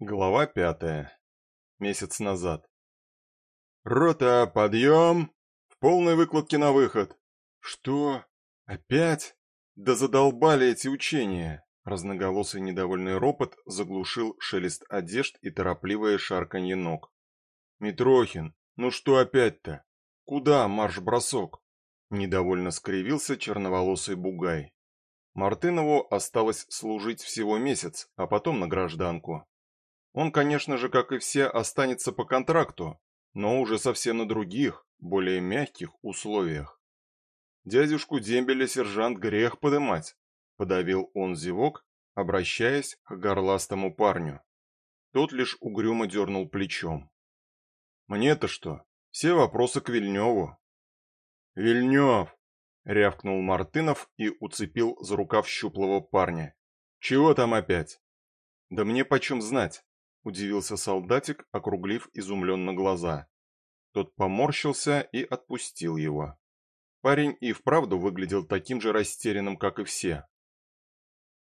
Глава пятая. Месяц назад. «Рота, подъем! В полной выкладке на выход!» «Что? Опять? Да задолбали эти учения!» Разноголосый недовольный ропот заглушил шелест одежд и торопливое шарканье ног. «Митрохин, ну что опять-то? Куда марш-бросок?» Недовольно скривился черноволосый бугай. Мартынову осталось служить всего месяц, а потом на гражданку. Он, конечно же, как и все, останется по контракту, но уже совсем на других, более мягких условиях. Дядюшку дембеля сержант грех подымать, подавил он зевок, обращаясь к горластому парню. Тот лишь угрюмо дернул плечом. Мне-то что? Все вопросы к Вильневу. Вильнев! рявкнул Мартынов и уцепил за рукав щуплого парня. Чего там опять? Да мне почем знать? Удивился солдатик, округлив изумленно глаза. Тот поморщился и отпустил его. Парень и вправду выглядел таким же растерянным, как и все.